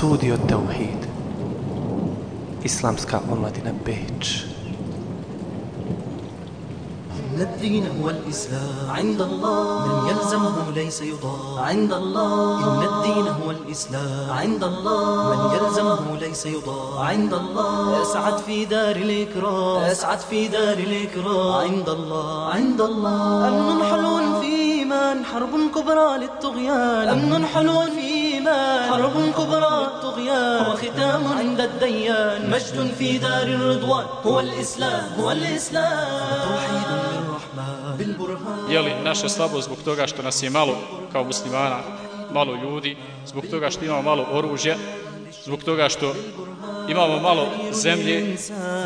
Studio Tauhid. Islamska omladina Beč. إن الدين هو الإسلام. عند الله. من يلزمه ليس يضار. عند الله. إن الدين هو الإسلام. عند الله. من يلزمه ليس يضار. عند الله. أسعد في دار الإكرام. أسعد في دار الإكرام. عند الله. عند الله. أمن حلو في إيمان. حرب كبرى للطغيان. أمن حلو في إيمان حرب كبرى للطغيان وختام عند الديان مجد في دار الرضوان هو الإسلام هو الإسلام توحيد للرحمن بالبرهان Je li naša slabost zbog toga što nas je malo kao muslimana, malo ljudi, zbog toga što imamo malo oružja, Zbog toga što imamo malo zemlje,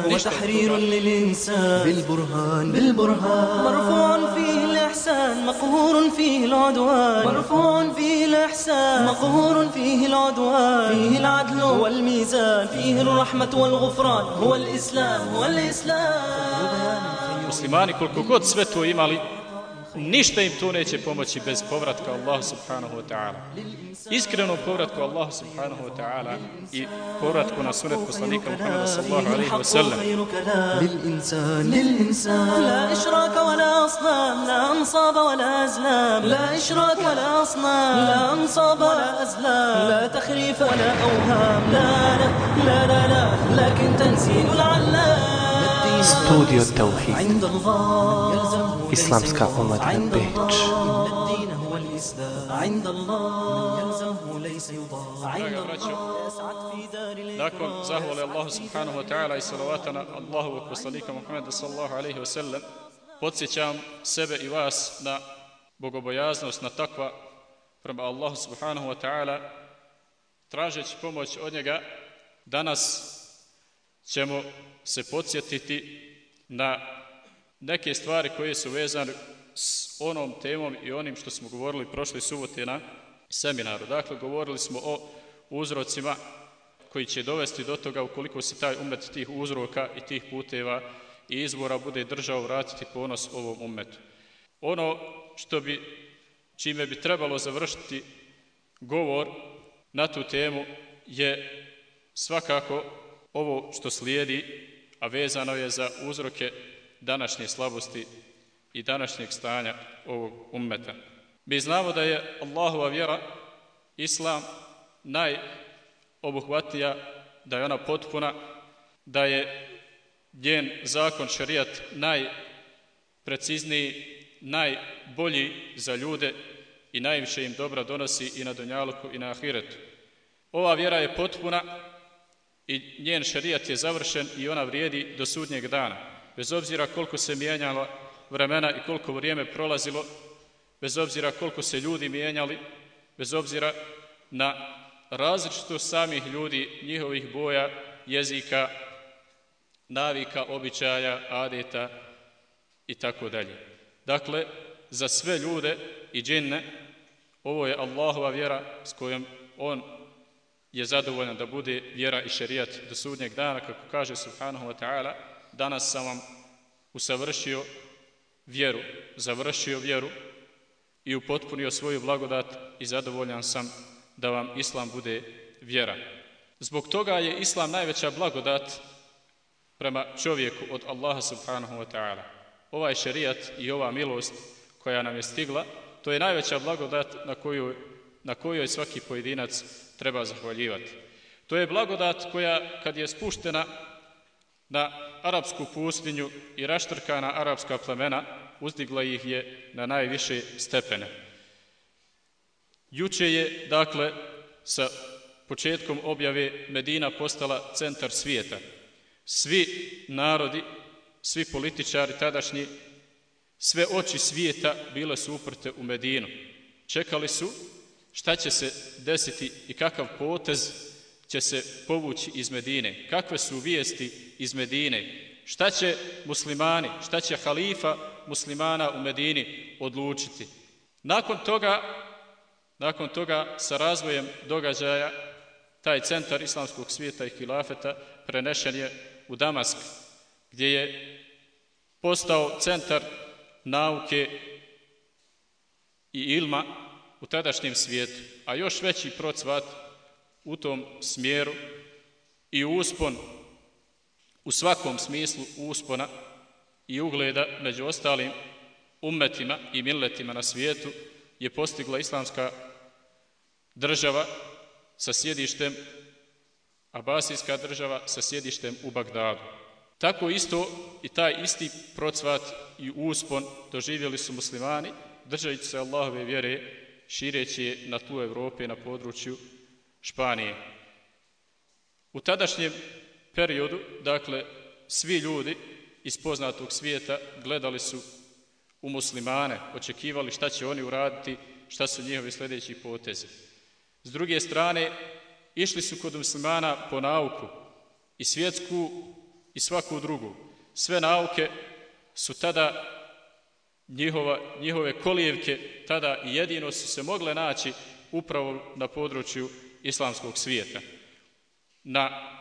هو تحرير للإنسان بالبرهان بالبرهان مرفوع فيه الإحسان مقهور فيه العدوان مرفوع فيه الإحسان مقهور فيه العدوان فيه العدل والميزان فيه الرحمة والغفران هو الإسلام هو الإسلام muslimani koliko god sve to imali, ništa im to neće pomoći bez povratka Allahu subhanahu wa ta'ala. Iskrenom povratku Allahu subhanahu wa ta'ala i povratku na sunet poslanika Muhammeda sallallahu alaihi wa sallam. كلام للإنسان للإنسان لا إشراك ولا أصنام لا أنصاب ولا أزلام لا إشراك ولا أصنام لا أنصاب ولا أزلام لا تخريف ولا أوهام لا لا لا لا, لا لكن تنزيل العلام Studio Tauhid عند الله يلزمه islamska omladina Beč. Nakon zahvali Allahu subhanahu wa ta'ala i salavata na Allahu wa poslanika Muhammeda sallahu alaihi wa sallam podsjećam sebe i vas na bogobojaznost, na takva prema Allahu subhanahu wa ta'ala tražeći pomoć od njega danas ćemo se podsjetiti na neke stvari koje su vezane s onom temom i onim što smo govorili prošle subote na seminaru. Dakle, govorili smo o uzrocima koji će dovesti do toga ukoliko se taj umet tih uzroka i tih puteva i izbora bude držao vratiti ponos ovom umetu. Ono što bi, čime bi trebalo završiti govor na tu temu je svakako ovo što slijedi, a vezano je za uzroke današnje slabosti i današnjeg stanja ovog ummeta. Mi znamo da je Allahova vjera, Islam, najobuhvatnija, da je ona potpuna, da je njen zakon, šarijat, najprecizniji, najbolji za ljude i najviše im dobra donosi i na Donjaluku i na Ahiretu. Ova vjera je potpuna i njen šarijat je završen i ona vrijedi do sudnjeg dana. Bez obzira koliko se mijenjalo vremena i koliko vrijeme prolazilo, bez obzira koliko se ljudi mijenjali, bez obzira na različito samih ljudi, njihovih boja, jezika, navika, običaja, adeta i tako dalje. Dakle, za sve ljude i džinne, ovo je Allahova vjera s kojom on je zadovoljan da bude vjera i šerijat do sudnjeg dana, kako kaže Subhanahu wa ta'ala, danas sam vam usavršio vjeru, završio vjeru i upotpunio svoju blagodat i zadovoljan sam da vam Islam bude vjera. Zbog toga je Islam najveća blagodat prema čovjeku od Allaha subhanahu wa ta'ala. Ovaj šerijat i ova milost koja nam je stigla, to je najveća blagodat na koju na kojoj svaki pojedinac treba zahvaljivati. To je blagodat koja, kad je spuštena na arapsku pustinju i raštrkana arapska plemena, uzdigla ih je na najviše stepene. Juče je, dakle, sa početkom objave Medina postala centar svijeta. Svi narodi, svi političari tadašnji, sve oči svijeta bile su uprte u Medinu. Čekali su šta će se desiti i kakav potez će se povući iz Medine, kakve su vijesti iz Medine, šta će muslimani, šta će halifa muslimana u Medini odlučiti. Nakon toga, nakon toga sa razvojem događaja, taj centar islamskog svijeta i hilafeta prenešen je u Damask, gdje je postao centar nauke i ilma u tadašnjem svijetu, a još veći procvat u tom smjeru i uspon u svakom smislu uspona i ugleda među ostalim umetima i milletima na svijetu je postigla islamska država sa sjedištem Abasijska država sa sjedištem u Bagdadu. Tako isto i taj isti procvat i uspon doživjeli su muslimani, držajući se Allahove vjere, šireći je na tu Evrope na području Španije. U tadašnjem periodu, dakle, svi ljudi iz poznatog svijeta gledali su u muslimane, očekivali šta će oni uraditi, šta su njihovi sljedeći potezi. S druge strane, išli su kod muslimana po nauku i svjetsku i svaku drugu. Sve nauke su tada njihova, njihove kolijevke tada jedino su se mogle naći upravo na području islamskog svijeta. Na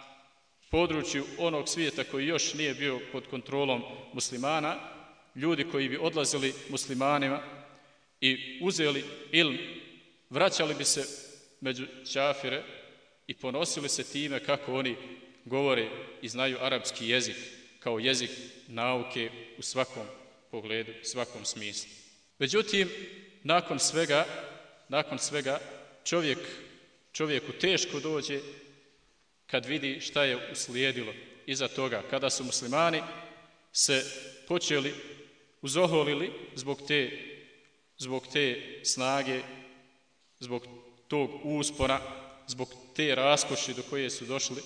području onog svijeta koji još nije bio pod kontrolom muslimana, ljudi koji bi odlazili muslimanima i uzeli ilm, vraćali bi se među čafire i ponosili se time kako oni govore i znaju arapski jezik kao jezik nauke u svakom pogledu, svakom smislu. Međutim, nakon svega, nakon svega čovjek, čovjeku teško dođe kad vidi šta je uslijedilo iza toga, kada su muslimani se počeli uzoholili zbog te, zbog te snage, zbog tog uspora, zbog te raskoši do koje su došli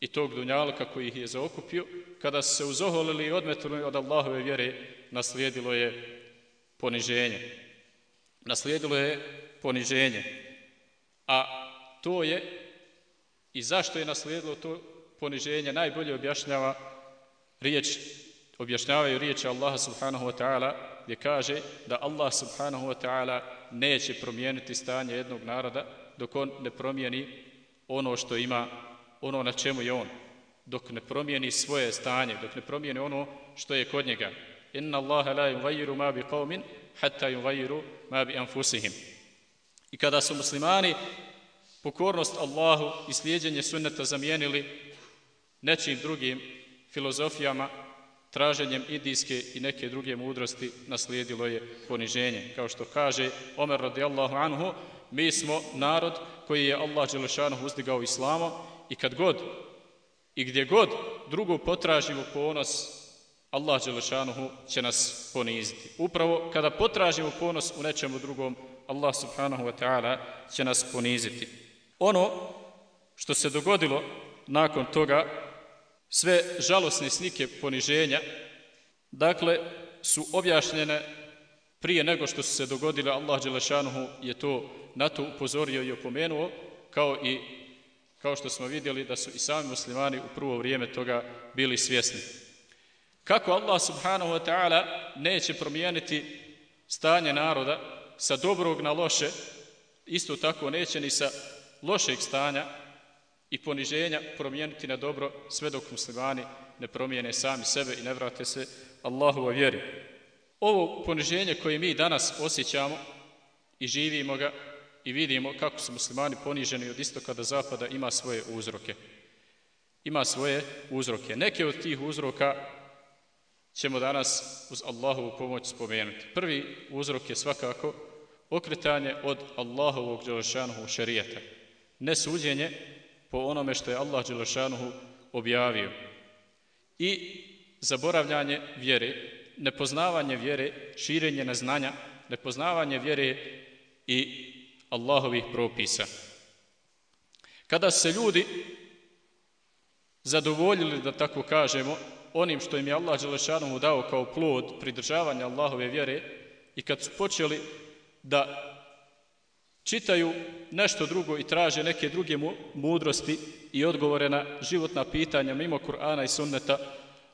i tog dunjalka koji ih je zaokupio, kada su se uzoholili i odmetili od Allahove vjere, naslijedilo je poniženje. Naslijedilo je poniženje. A to je i zašto je naslijedilo to poniženje najbolje objašnjava riječ objašnjavaju riječi Allaha subhanahu wa ta'ala gdje kaže da Allah subhanahu wa ta'ala neće promijeniti stanje jednog naroda dok on ne promijeni ono što ima, ono na čemu je on. Dok ne promijeni svoje stanje, dok ne promijeni ono što je kod njega. Inna Allaha la yughayyiru ma bi qawmin hatta yughayyiru ma bi anfusihim. I kada su muslimani pokornost Allahu i slijedjenje sunneta zamijenili nečim drugim filozofijama, traženjem idijske i neke druge mudrosti naslijedilo je poniženje. Kao što kaže Omer radijallahu anhu, mi smo narod koji je Allah Đelešanu uzdigao islamo i kad god i gdje god drugu potražimo ponos, Allah Đelešanu će nas poniziti. Upravo kada potražimo ponos u nečemu drugom, Allah subhanahu wa ta'ala će nas poniziti. Ono što se dogodilo nakon toga, sve žalosne snike poniženja, dakle, su objašnjene prije nego što su se dogodile, Allah Đelešanuhu je to na to upozorio i opomenuo, kao i kao što smo vidjeli da su i sami muslimani u prvo vrijeme toga bili svjesni. Kako Allah subhanahu wa ta'ala neće promijeniti stanje naroda sa dobrog na loše, isto tako neće ni sa lošeg stanja i poniženja promijeniti na dobro sve dok muslimani ne promijene sami sebe i ne vrate se Allahu u vjeri. Ovo poniženje koje mi danas osjećamo i živimo ga i vidimo kako su muslimani poniženi od istoka do zapada ima svoje uzroke. Ima svoje uzroke. Neke od tih uzroka ćemo danas uz Allahovu pomoć spomenuti. Prvi uzrok je svakako okretanje od Allahovog Đelešanohu šarijeta nesuđenje po onome što je Allah Đelešanuhu objavio. I zaboravljanje vjere, nepoznavanje vjere, širenje neznanja, nepoznavanje vjere i Allahovih propisa. Kada se ljudi zadovoljili, da tako kažemo, onim što im je Allah Đelešanuhu dao kao plod pridržavanja Allahove vjere i kad su počeli da čitaju nešto drugo i traže neke druge mudrosti i odgovore na životna pitanja mimo Kur'ana i sunneta,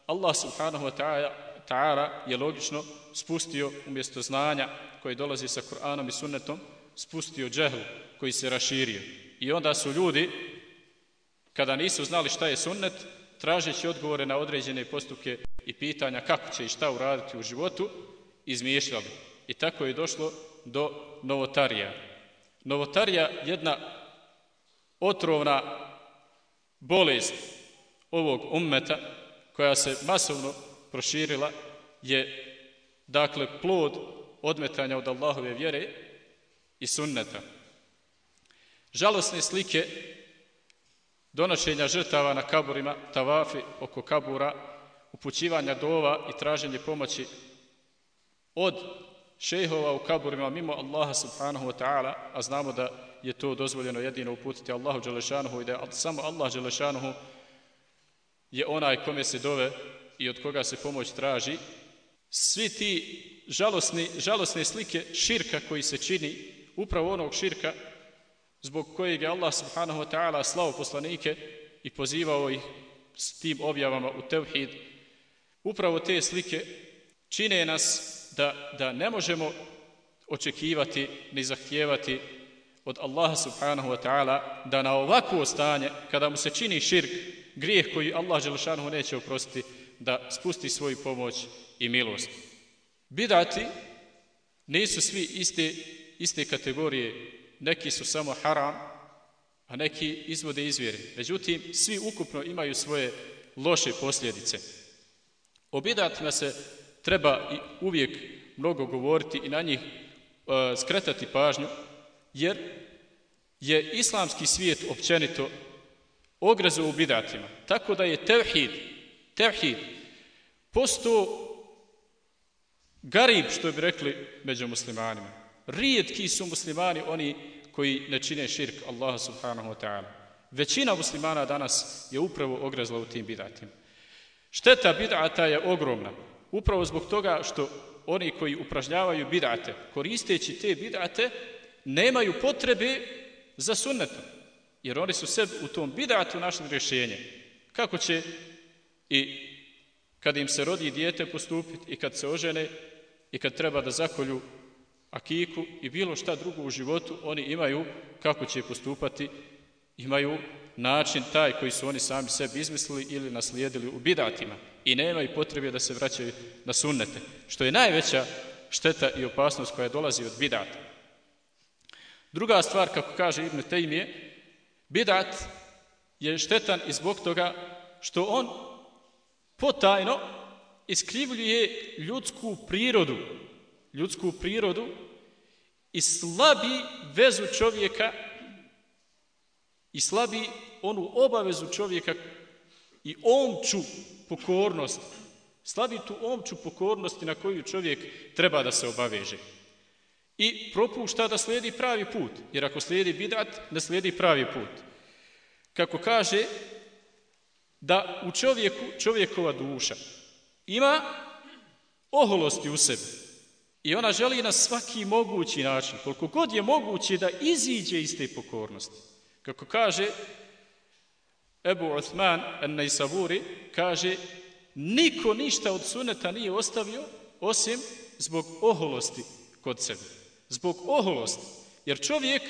Allah subhanahu wa ta'ala je logično spustio umjesto znanja koje dolazi sa Kur'anom i sunnetom, spustio džehl koji se raširio. I onda su ljudi, kada nisu znali šta je sunnet, tražeći odgovore na određene postupke i pitanja kako će i šta uraditi u životu, izmišljali. I tako je došlo do novotarija, Novotarija jedna otrovna bolest ovog ummeta koja se masovno proširila je dakle plod odmetanja od Allahove vjere i sunneta. Žalosne slike donošenja žrtava na kaburima, tavafi oko kabura, upućivanja dova i traženje pomoći od šejhova u kaburima mimo Allaha subhanahu wa ta'ala, a znamo da je to dozvoljeno jedino uputiti Allahu Đelešanuhu i da je samo Allah Đelešanuhu je onaj kome se dove i od koga se pomoć traži. Svi ti žalosni, žalosne slike širka koji se čini, upravo onog širka zbog kojeg je Allah subhanahu wa ta'ala slao poslanike i pozivao ih s tim objavama u tevhid, upravo te slike čine nas da, da ne možemo očekivati ni zahtijevati od Allaha subhanahu wa ta'ala da na ovakvo stanje, kada mu se čini širk, grijeh koji Allah Želešanohu neće oprostiti, da spusti svoju pomoć i milost. Bidati nisu svi iste, iste kategorije, neki su samo haram, a neki izvode izvjere. Međutim, svi ukupno imaju svoje loše posljedice. O bidatima se treba i uvijek mnogo govoriti i na njih e, skretati pažnju, jer je islamski svijet općenito ogrezo u bidatima. Tako da je tevhid, tevhid, posto garib, što bi rekli među muslimanima. Rijetki su muslimani oni koji ne čine širk Allaha subhanahu wa ta'ala. Većina muslimana danas je upravo ogrezla u tim bidatima. Šteta bidata je ogromna. Upravo zbog toga što oni koji upražnjavaju bidate, koristeći te bidate, nemaju potrebe za sunnetom. Jer oni su sebi u tom bidatu našli rješenje. Kako će i kad im se rodi dijete postupiti i kad se ožene i kad treba da zakolju akiku i bilo šta drugo u životu, oni imaju kako će postupati, imaju način taj koji su oni sami sebi izmislili ili naslijedili u bidatima i nemaju potrebe da se vraćaju na sunnete, što je najveća šteta i opasnost koja dolazi od bidata. Druga stvar, kako kaže Ibn Tejmije, bidat je štetan i zbog toga što on potajno iskrivljuje ljudsku prirodu, ljudsku prirodu i slabi vezu čovjeka i slabi onu obavezu čovjeka i omču pokornost, slabi tu omču pokornosti na koju čovjek treba da se obaveže. I propušta da slijedi pravi put, jer ako slijedi bidat, ne slijedi pravi put. Kako kaže, da u čovjeku, čovjekova duša ima oholosti u sebi. I ona želi na svaki mogući način, koliko god je moguće da iziđe iz te pokornosti. Kako kaže Ebu Uthman an-Najsaburi, kaže niko ništa od suneta nije ostavio osim zbog oholosti kod sebe. Zbog oholosti. Jer čovjek,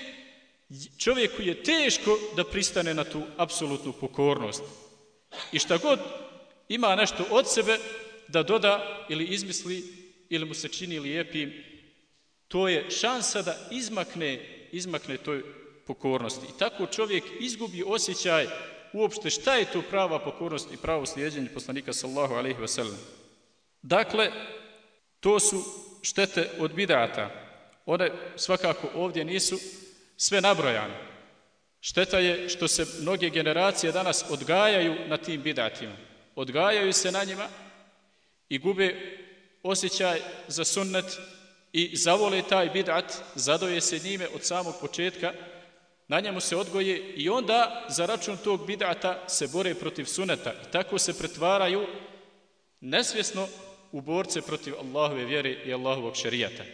čovjeku je teško da pristane na tu apsolutnu pokornost. I šta god ima nešto od sebe da doda ili izmisli ili mu se čini lijepim, to je šansa da izmakne, izmakne toj pokornosti. I tako čovjek izgubi osjećaj uopšte šta je to prava pokornost i pravo slijedjenje poslanika sallahu alaihi wasallam. Dakle, to su štete od bidata. One svakako ovdje nisu sve nabrojane. Šteta je što se mnoge generacije danas odgajaju na tim bidatima. Odgajaju se na njima i gube osjećaj za sunnet i zavole taj bidat, zadoje se njime od samog početka, na njemu se odgoje i onda za račun tog bidata se bore protiv suneta. I tako se pretvaraju nesvjesno u borce protiv Allahove vjere i Allahovog šerijata.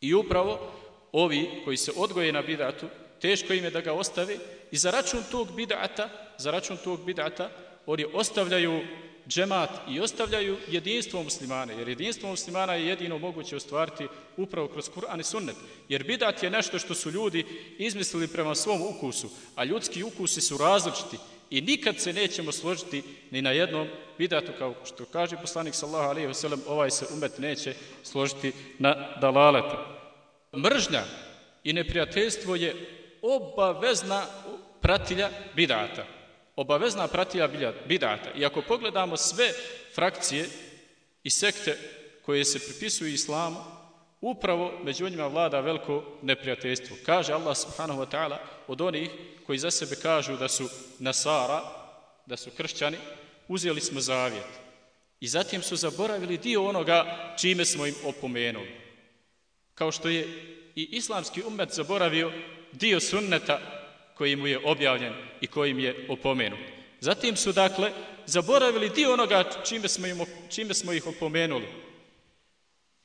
I upravo ovi koji se odgoje na bidatu, teško im je da ga ostave i za račun tog bidata, za račun tog bidata, oni ostavljaju džemat i ostavljaju jedinstvo muslimana, jer jedinstvo muslimana je jedino moguće ostvariti upravo kroz Kur'an i sunnet. Jer bidat je nešto što su ljudi izmislili prema svom ukusu, a ljudski ukusi su različiti i nikad se nećemo složiti ni na jednom bidatu, kao što kaže poslanik sallahu alaihi wasallam, ovaj se umet neće složiti na dalaletu. Mržnja i neprijateljstvo je obavezna pratilja bidata. Obavezna pratija bidata. I ako pogledamo sve frakcije i sekte koje se pripisuju islamu, upravo među njima vlada veliko neprijateljstvo. Kaže Allah subhanahu wa ta'ala od onih koji za sebe kažu da su nasara, da su kršćani, uzeli smo zavjet. I zatim su zaboravili dio onoga čime smo im opomenuli. Kao što je i islamski umet zaboravio dio sunneta koji mu je objavljen i kojim je opomenut. Zatim su, dakle, zaboravili dio onoga čime smo, im, čime smo ih opomenuli.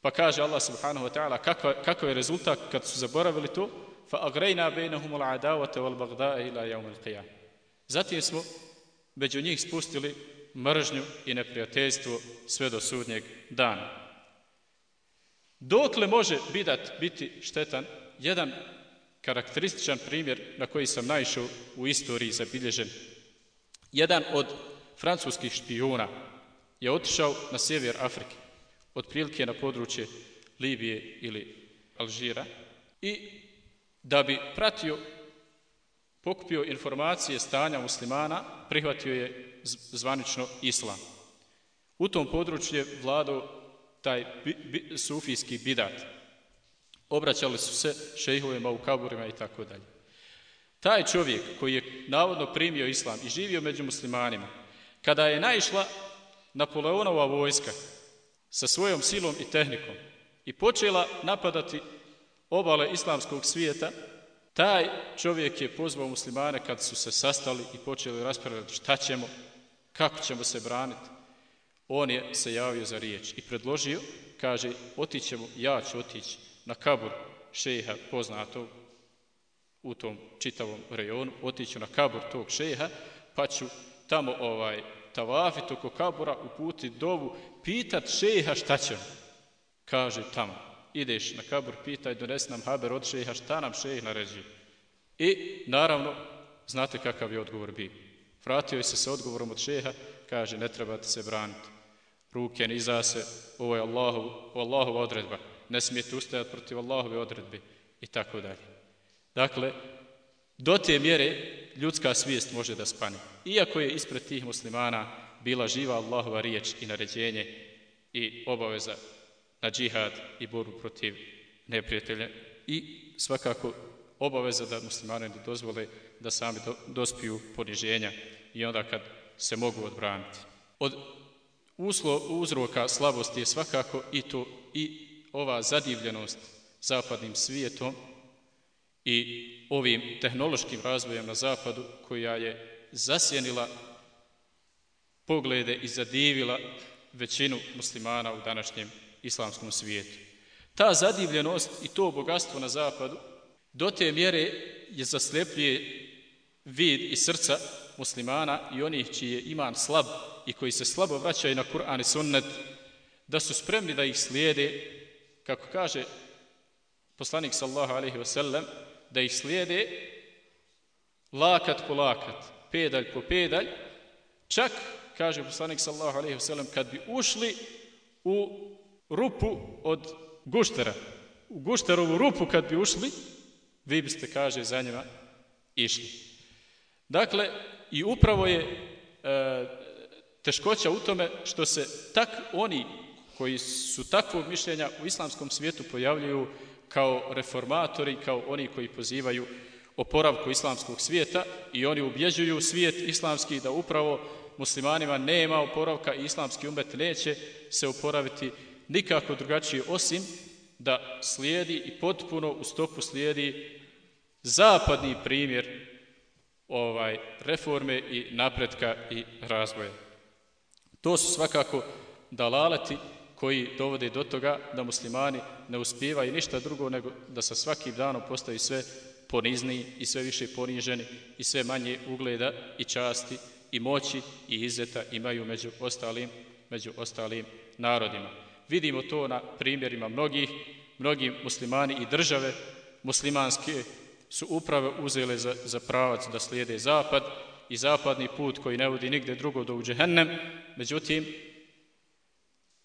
Pa kaže Allah subhanahu wa ta'ala kakav, kakav je rezultat kad su zaboravili to? Fa agrejna bejnahum al-adavate wal bagdae ila jaum al Zatim smo među njih spustili mržnju i neprijateljstvo sve do sudnjeg dana. Dokle može bidat biti štetan? Jedan karakterističan primjer na koji sam naišao u istoriji zabilježen. Jedan od francuskih špijuna je otišao na sjever Afrike, otprilike na područje Libije ili Alžira, i da bi pratio, pokupio informacije stanja muslimana, prihvatio je zvanično islam. U tom području je vladao taj bi, bi, sufijski bidat. Obraćali su se šejhovima u kaburima i tako dalje. Taj čovjek koji je navodno primio islam i živio među muslimanima, kada je naišla Napoleonova vojska sa svojom silom i tehnikom i počela napadati obale islamskog svijeta, taj čovjek je pozvao muslimane kad su se sastali i počeli raspravljati šta ćemo, kako ćemo se braniti. On je se javio za riječ i predložio, kaže, otićemo, ja ću otići na kabur šeha poznatog u tom čitavom rejonu, otiću na kabur tog šeha, pa ću tamo ovaj tavafit oko kabura, uputi dovu, pitat šeha šta će Kaže tamo, ideš na kabur, pitaj, donesi nam haber od šeha, šta nam šeh naređi. I naravno, znate kakav je odgovor bio. Vratio je se sa odgovorom od šeha, kaže, ne trebate se braniti. Ruke niza se, ovo je Allahu, Allahova odredba. Ne smijete ustajati protiv Allahove odredbe. I tako dalje. Dakle, do te mjere ljudska svijest može da spane. Iako je ispred tih muslimana bila živa Allahova riječ i naređenje i obaveza na džihad i borbu protiv neprijatelja i svakako obaveza da muslimane ne dozvole da sami do, dospiju poniženja i onda kad se mogu odbraniti. Od uslo, uzroka slabosti je svakako i to i ova zadivljenost zapadnim svijetom i ovim tehnološkim razvojem na zapadu koja je zasjenila poglede i zadivila većinu muslimana u današnjem islamskom svijetu. Ta zadivljenost i to bogatstvo na zapadu do te mjere je zaslepljuje vid i srca muslimana i onih čiji je iman slab i koji se slabo vraćaju na Kur'an i sunnet, da su spremni da ih slijede, kako kaže poslanik sallahu alaihi wasallam, da ih slijede lakat po lakat, pedalj po pedalj, čak, kaže poslanik sallahu alaihi wasallam, kad bi ušli u rupu od guštera, u gušterovu rupu kad bi ušli, vi biste, kaže, za njima išli. Dakle, i upravo je e, teškoća u tome što se tak oni koji su takvog mišljenja u islamskom svijetu pojavljuju kao reformatori, kao oni koji pozivaju oporavku islamskog svijeta i oni ubjeđuju svijet islamski da upravo muslimanima nema oporavka i islamski umet neće se oporaviti nikako drugačije osim da slijedi i potpuno u stopu slijedi zapadni primjer ovaj reforme i napretka i razvoja. To su svakako dalaleti koji dovode do toga da muslimani ne uspijevaju ništa drugo nego da sa svakim danom postaju sve ponizniji i sve više poniženi i sve manje ugleda i časti i moći i izeta imaju među ostalim, među ostalim narodima. Vidimo to na primjerima mnogih, mnogi muslimani i države muslimanske su uprave uzele za, za pravac da slijede zapad i zapadni put koji ne vodi nigde drugo do u džehennem. Međutim,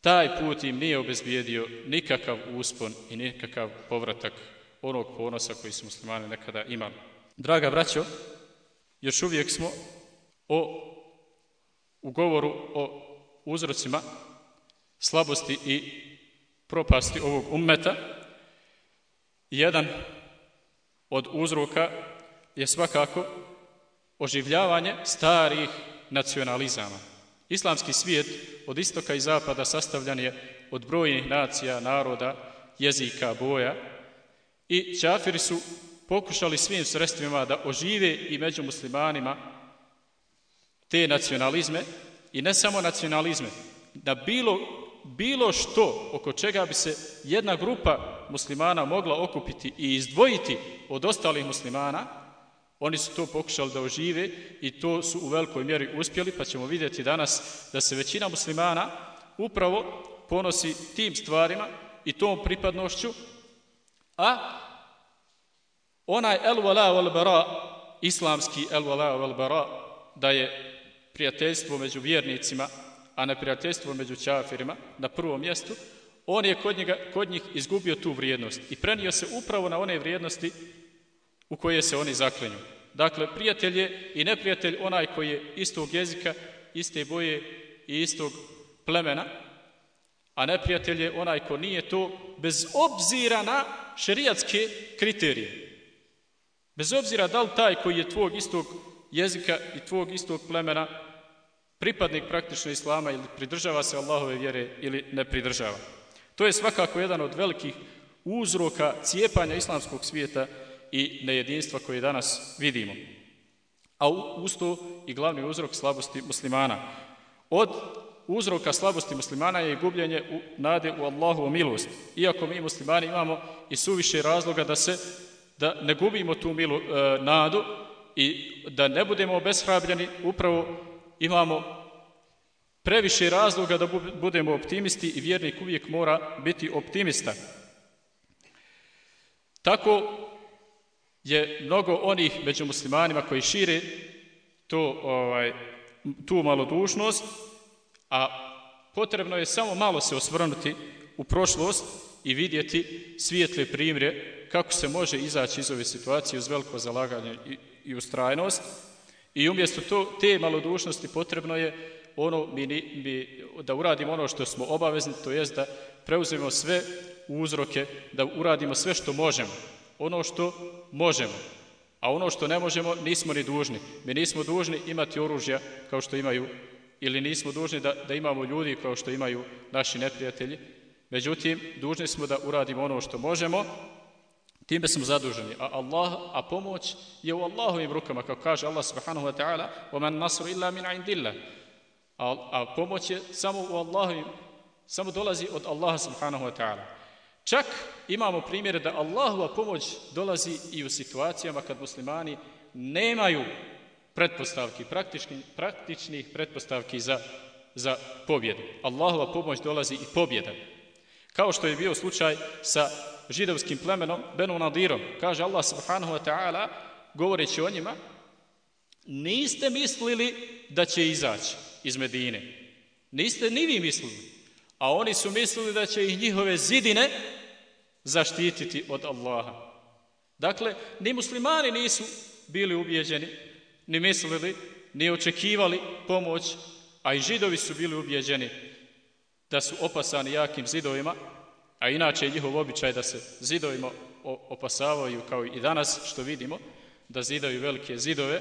taj put im nije obezbijedio nikakav uspon i nikakav povratak onog ponosa koji su muslimani nekada imali. Draga braćo, još uvijek smo o, u govoru o uzrocima slabosti i propasti ovog ummeta. Jedan od uzroka je svakako oživljavanje starih nacionalizama. Islamski svijet od istoka i zapada sastavljan je od brojnih nacija, naroda, jezika, boja. I čafiri su pokušali svim sredstvima da ožive i među muslimanima te nacionalizme i ne samo nacionalizme, da bilo, bilo što oko čega bi se jedna grupa muslimana mogla okupiti i izdvojiti od ostalih muslimana, oni su to pokušali da ožive i to su u velikoj mjeri uspjeli, pa ćemo vidjeti danas da se većina muslimana upravo ponosi tim stvarima i tom pripadnošću, a onaj el wala wal bara, islamski el wala wal bara, da je prijateljstvo među vjernicima, a ne prijateljstvo među čafirima na prvom mjestu, on je kod, njega, kod njih izgubio tu vrijednost i prenio se upravo na one vrijednosti u koje se oni zaklenju. Dakle, prijatelj je i neprijatelj onaj koji je istog jezika, iste boje i istog plemena, a neprijatelj je onaj ko nije to bez obzira na šerijatske kriterije. Bez obzira da li taj koji je tvog istog jezika i tvog istog plemena pripadnik praktično islama ili pridržava se Allahove vjere ili ne pridržava. To je svakako jedan od velikih uzroka cijepanja islamskog svijeta i nejedinstva koje danas vidimo. A usto i glavni uzrok slabosti muslimana. Od uzroka slabosti muslimana je gubljenje u nade u Allahovu milost. Iako mi muslimani imamo i suviše razloga da se da ne gubimo tu milu e, nadu i da ne budemo obeshrabljeni, upravo imamo previše razloga da budemo optimisti i vjernik uvijek mora biti optimista. Tako je mnogo onih među muslimanima koji šire to, ovaj, tu malodušnost, a potrebno je samo malo se osvrnuti u prošlost i vidjeti svijetle primjere kako se može izaći iz ove situacije uz veliko zalaganje i, i ustrajnost. I umjesto to, te malodušnosti potrebno je ono mi, mi, da uradimo ono što smo obavezni, to jest da preuzmemo sve uzroke, da uradimo sve što možemo Ono što možemo. A ono što ne možemo, nismo ni dužni. Mi nismo dužni imati oružja kao što imaju, ili nismo dužni da, da imamo ljudi kao što imaju naši neprijatelji. Međutim, dužni smo da uradimo ono što možemo, Time smo zaduženi. A Allah, a pomoć je u Allahovim rukama, kao kaže Allah subhanahu wa ta'ala, وَمَنْ نَصْرُ إِلَّا مِنْ عِنْدِ اللَّهِ a, a pomoć je samo u Allahovim, samo dolazi od Allaha subhanahu wa ta'ala. Čak imamo primjere da Allahova pomoć dolazi i u situacijama kad muslimani nemaju pretpostavki, praktičnih, praktičnih pretpostavki za, za pobjedu. Allahova pomoć dolazi i pobjeda. Kao što je bio slučaj sa židovskim plemenom Benu Nadirom. Kaže Allah subhanahu wa ta'ala, govoreći o njima, niste mislili da će izaći iz Medine. Niste ni vi mislili. A oni su mislili da će ih njihove zidine zaštititi od Allaha. Dakle, ni muslimani nisu bili ubijeđeni, ni mislili, ni očekivali pomoć, a i židovi su bili ubijeđeni da su opasani jakim zidovima, A inače je njihov običaj da se zidovima opasavaju kao i danas što vidimo, da zidaju velike zidove,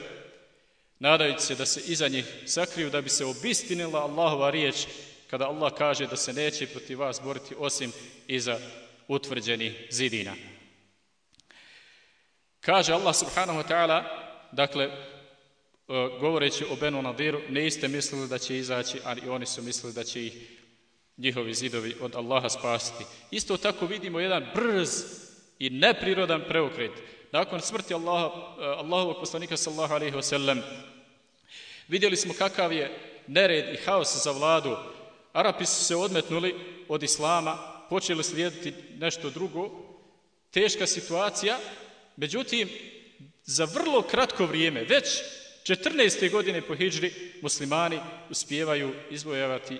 nadajući se da se iza njih sakriju, da bi se obistinila Allahova riječ kada Allah kaže da se neće protiv vas boriti osim iza utvrđenih zidina. Kaže Allah subhanahu wa ta'ala, dakle, e, govoreći o Benu Nadiru, ne iste mislili da će izaći, ali oni su mislili da će ih njihovi zidovi od Allaha spasiti. Isto tako vidimo jedan brz i neprirodan preokret. Nakon smrti Allaha, e, Allahovog poslanika sallahu alaihi wasallam, vidjeli smo kakav je nered i haos za vladu. Arapi su se odmetnuli od Islama, počeli slijediti nešto drugo. Teška situacija, međutim, za vrlo kratko vrijeme, već 14. godine po Hidžri, muslimani uspijevaju izvojavati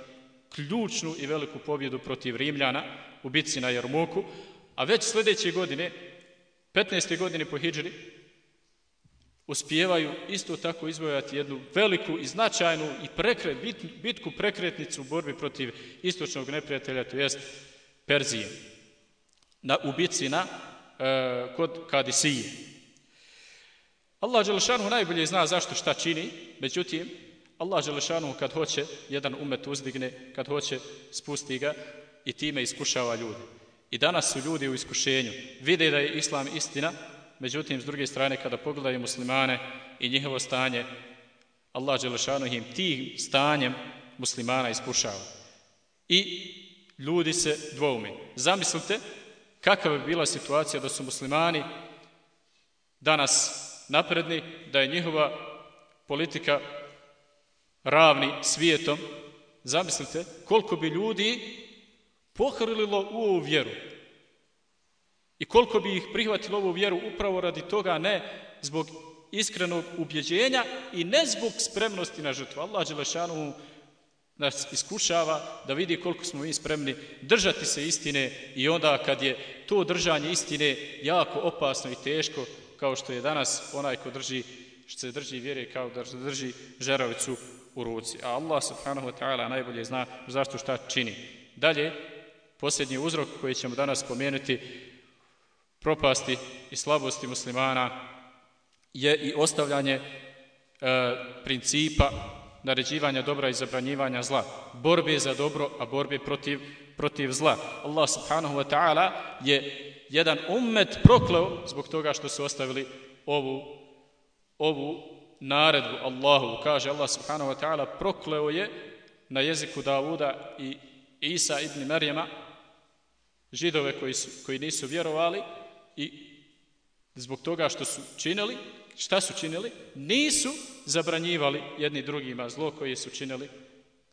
ključnu i veliku pobjedu protiv Rimljana u bitci na Jarmuku, a već sljedeće godine, 15. godine po Hidžri, uspijevaju isto tako izvojati jednu veliku i značajnu i prekret, bit, bitku prekretnicu u borbi protiv istočnog neprijatelja, to jest Perzije, na ubici na e, kod Kadisije. Allah Đelešanu najbolje zna zašto šta čini, međutim, Allah Đelešanu kad hoće jedan umet uzdigne, kad hoće spusti ga i time iskušava ljude. I danas su ljudi u iskušenju. Vide da je Islam istina, međutim, s druge strane, kada pogledaju muslimane i njihovo stanje, Allah Đelešanu im tim stanjem muslimana iskušava. I ljudi se dvoume. Zamislite kakva bi bila situacija da su muslimani danas napredni, da je njihova politika ravni svijetom. Zamislite koliko bi ljudi pohrlilo u ovu vjeru. I koliko bi ih prihvatilo ovu vjeru upravo radi toga ne zbog iskrenog ubjeđenja i ne zbog spremnosti na žrtvu. Allah Đelešanu nas iskušava da vidi koliko smo mi spremni držati se istine i onda kad je to držanje istine jako opasno i teško kao što je danas onaj ko drži što se drži vjere kao da drži žeravicu u ruci. A Allah subhanahu wa ta'ala najbolje zna zašto šta čini. Dalje, posljednji uzrok koji ćemo danas spomenuti propasti i slabosti muslimana je i ostavljanje e, principa naređivanja dobra i zabranjivanja zla. Borbe za dobro, a borbe protiv, protiv zla. Allah subhanahu wa ta'ala je jedan ummet prokleo zbog toga što su ostavili ovu, ovu naredbu Allahu. Kaže Allah subhanahu wa ta'ala prokleo je na jeziku Davuda i Isa ibn Marijama židove koji, su, koji nisu vjerovali i zbog toga što su činili, šta su činili? Nisu zabranjivali jedni drugima zlo koje su činili,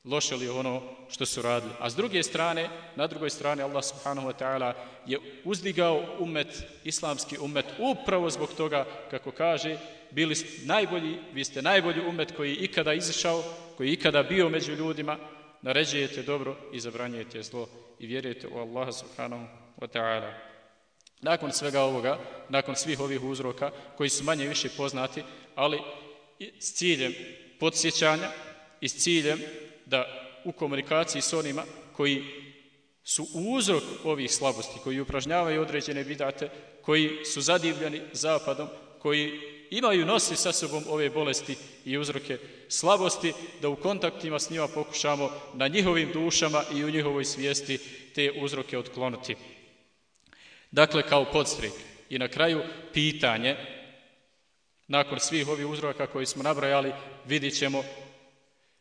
loše li ono što su radili. A s druge strane, na drugoj strane, Allah subhanahu wa ta'ala je uzdigao umet, islamski umet, upravo zbog toga, kako kaže, bili ste najbolji, vi ste najbolji umet koji je ikada izašao, koji je ikada bio među ljudima, naređujete dobro i zabranjujete zlo i vjerujete u Allaha subhanahu wa ta'ala. Nakon svega ovoga, nakon svih ovih uzroka, koji su manje više poznati, ali s ciljem podsjećanja i s ciljem da u komunikaciji s onima koji su uzrok ovih slabosti, koji upražnjavaju određene vidate, koji su zadivljani zapadom, koji imaju nosi sa sobom ove bolesti i uzroke slabosti, da u kontaktima s njima pokušamo na njihovim dušama i u njihovoj svijesti te uzroke otkloniti. Dakle, kao podstrik. I na kraju pitanje, nakon svih ovih uzroka koji smo nabrajali, vidjet ćemo,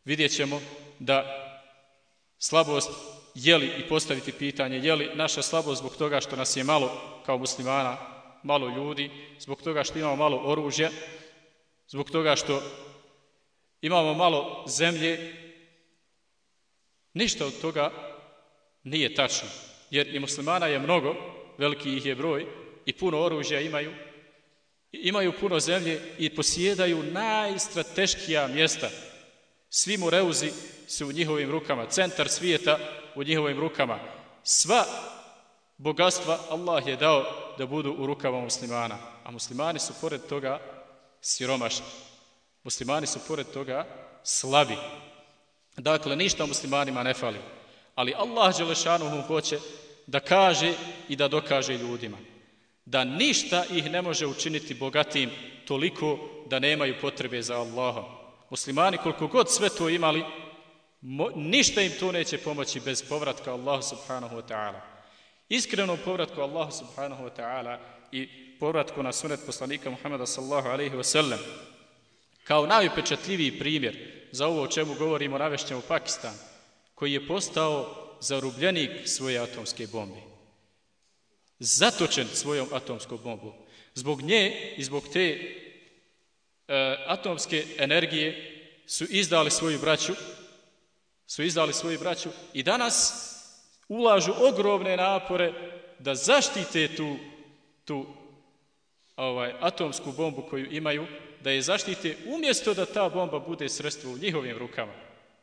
vidjet ćemo da slabost je li i postaviti pitanje, je li naša slabost zbog toga što nas je malo kao muslimana, malo ljudi, zbog toga što imamo malo oružja, zbog toga što imamo malo zemlje, ništa od toga nije tačno. Jer i muslimana je mnogo, veliki ih je broj, i puno oružja imaju, imaju puno zemlje i posjedaju najstrateškija mjesta. Svi Mureuzi su u njihovim rukama, centar svijeta u njihovim rukama. Sva bogatstva Allah je dao da budu u rukama muslimana. A muslimani su pored toga siromašni. Muslimani su pored toga slabi. Dakle, ništa muslimanima ne fali. Ali Allah Đelešanuhu hoće da kaže i da dokaže ljudima da ništa ih ne može učiniti bogatim toliko da nemaju potrebe za Allahom. Muslimani koliko god sve to imali, ništa im to neće pomoći bez povratka Allahu subhanahu wa ta'ala. Iskreno povratku Allahu subhanahu wa ta'ala i povratku na sunet poslanika Muhammeda sallahu alaihi wa sallam kao najupečatljiviji primjer za ovo o čemu govorimo navešćemo Pakistan koji je postao zarubljenik svoje atomske bombe. Zatočen svojom atomskom bombom. Zbog nje i zbog te e, atomske energije su izdali svoju braću su izdali svoju braću i danas ulažu ogromne napore da zaštite tu, tu ovaj, atomsku bombu koju imaju, da je zaštite umjesto da ta bomba bude sredstvo u njihovim rukama,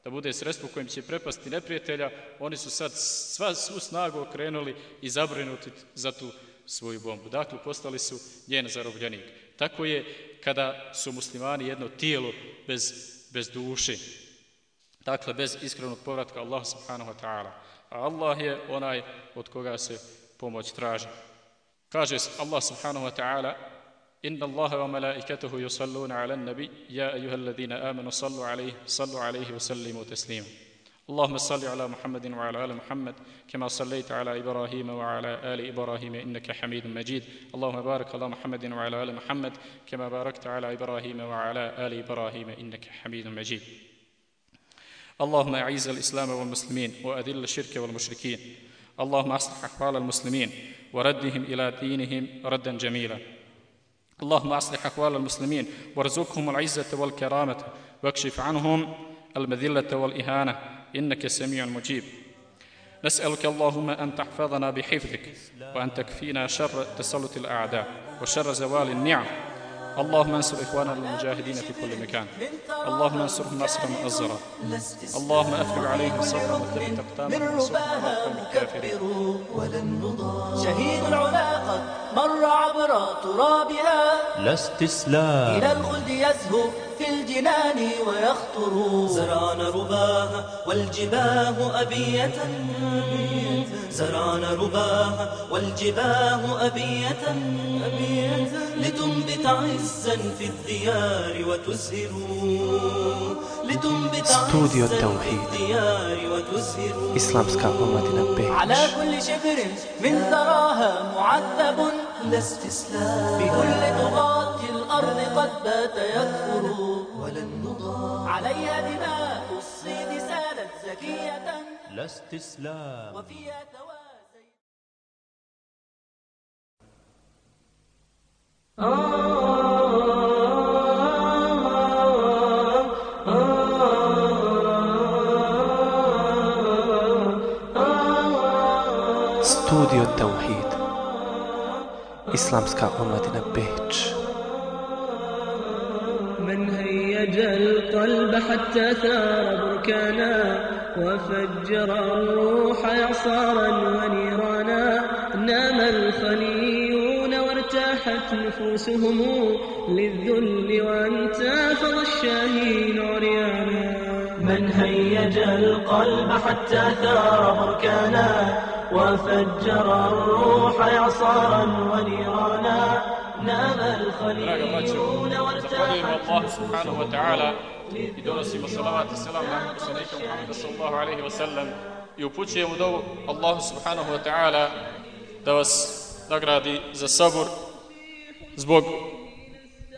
da bude sredstvo kojim će prepasti neprijatelja, oni su sad sva, svu snagu okrenuli i zabrinuti za tu svoju bombu. Dakle, postali su njen zarobljenik. Tako je kada su muslimani jedno tijelo bez, bez duše. Dakle, bez iskrenog povratka Allah subhanahu wa ta'ala. A Allah je onaj od koga se pomoć traži. Kaže Allah subhanahu wa ta'ala Allaha wa malaikatahu yusalluna ala nabi ya ayyuhalladhina amanu sallu alayhi sallu alayhi wa sallimu taslima. اللهم صل على محمد وعلى آل محمد كما صليت على إبراهيم وعلى آل إبراهيم إنك حميد مجيد. اللهم بارك على محمد وعلى آل محمد كما باركت على إبراهيم وعلى آل إبراهيم إنك حميد مجيد. اللهم أعز الإسلام والمسلمين وأذل الشرك والمشركين. اللهم أصلح أحوال المسلمين وردهم إلى دينهم ردا جميلا. اللهم أصلح احوال المسلمين وارزقهم العزة والكرامة واكشف عنهم المذلة والإهانة إنك سميع مجيب. نسألك اللهم أن تحفظنا بحفظك وأن تكفينا شر تسلط الأعداء وشر زوال النعم. اللهم انصر إخواننا المجاهدين في كل مكان. اللهم انصرهم نصرا مؤزرا. اللهم افرغ عليهم صبرا وثبت أقدامهم وانصرهم على الكافرين. ولن نضام شهيد العلا قد مر عبر ترابها لا استسلام. إلى الخلد يزهو في الجنان ويخطر. زرعنا رباها والجباه أبية. زرعنا رباها والجباه أبية. لتنبت عزا في الديار وتزهر. استوديو التوحيد. الديار وتزهر Islamska omladina على. كل شبر من ثراها معذب لا استسلام. بكل طغاة الأرض قد بات يكفر. ولن نضام عليها دماء الصيد سالت زكية. لا استسلام. وفيها توازي Studio Islamska omladina Beč. من هيج القلب حتى ثار بركانا وفجر الروح إعصارا ونيرانا نام الخليون وارتاحت نفوسهم للذل وانتفض الشاهين عريانا من هيج القلب حتى ثار بركانا وفجر الروح إعصارا ونيرانا نام Draga braćo, الخليون zahvaljujemo وارتاحت Allahu subhanahu wa ta'ala i donosimo salavat i selam na poslanika Muhammeda sallallahu alaihi wa sallam i upućujemo dovu Allahu subhanahu wa ta'ala da vas nagradi za sabor zbog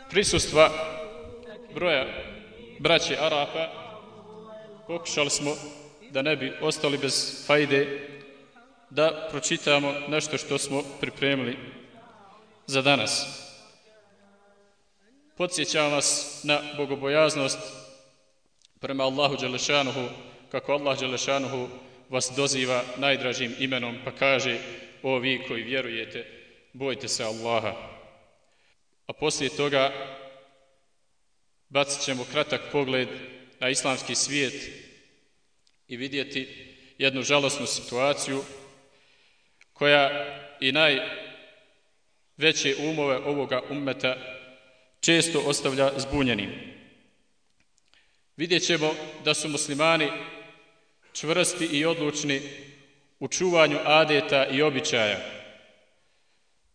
prisustva broja braće Arapa pokušali smo da ne bi ostali bez fajde da pročitamo nešto što smo pripremili za danas. Podsjećam vas na bogobojaznost prema Allahu Đelešanuhu, kako Allah Đelešanuhu vas doziva najdražim imenom, pa kaže, o vi koji vjerujete, bojte se Allaha. A poslije toga bacit ćemo kratak pogled na islamski svijet i vidjeti jednu žalosnu situaciju koja i najveće umove ovoga ummeta često ostavlja zbunjenim. Vidjet ćemo da su muslimani čvrsti i odlučni u čuvanju adeta i običaja.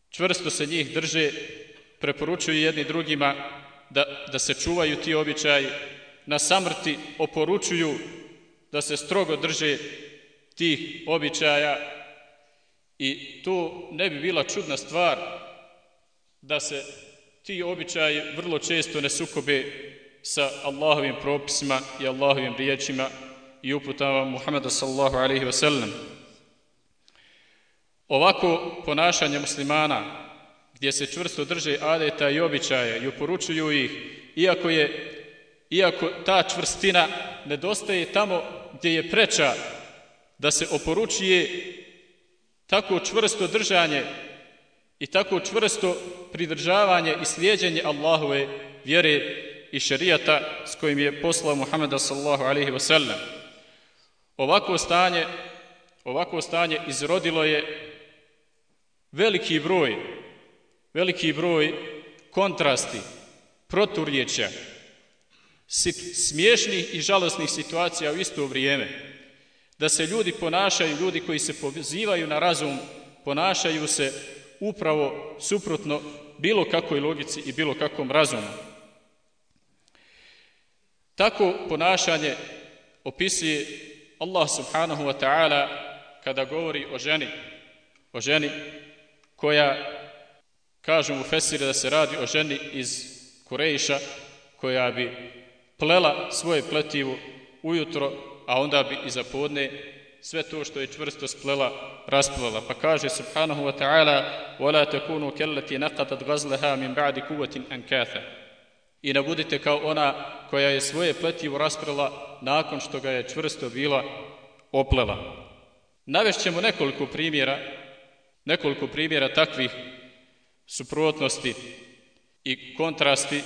Čvrsto se njih drže, preporučuju jedni drugima da, da se čuvaju ti običaji, na samrti oporučuju da se strogo drže tih običaja i to ne bi bila čudna stvar da se ti običaji vrlo često ne sukobe sa Allahovim propisima i Allahovim riječima i uputama Muhammeda sallallahu alaihi wa sallam. Ovako ponašanje muslimana, gdje se čvrsto drže adeta i običaje i uporučuju ih, iako, je, iako ta čvrstina nedostaje tamo gdje je preča da se oporučuje tako čvrsto držanje i tako čvrsto pridržavanje i slijedjenje Allahove vjere i šerijata s kojim je poslao Muhammeda sallallahu alaihi wasallam. Ovako stanje, ovako stanje izrodilo je veliki broj, veliki broj kontrasti, proturječja, smiješnih i žalosnih situacija u isto vrijeme. Da se ljudi ponašaju, ljudi koji se pozivaju na razum, ponašaju se upravo suprotno bilo kakvoj logici i bilo kakvom razumu. Tako ponašanje opisuje Allah subhanahu wa ta'ala kada govori o ženi, o ženi koja, kažu mu Fesire da se radi o ženi iz Kurejša, koja bi plela svoje pletivu ujutro, a onda bi i zapodne sve to što je čvrsto splela, rasplela. Pa kaže subhanahu wa ta'ala وَلَا تَكُونُوا كَلَّتِ نَقَتَتْ غَزْلَهَا مِنْ بَعْدِ كُوَةٍ أَنْكَاثًا I ne budite kao ona koja je svoje pletivo rasprela nakon što ga je čvrsto bila oplela. Navešćemo nekoliko primjera, nekoliko primjera takvih suprotnosti i kontrasti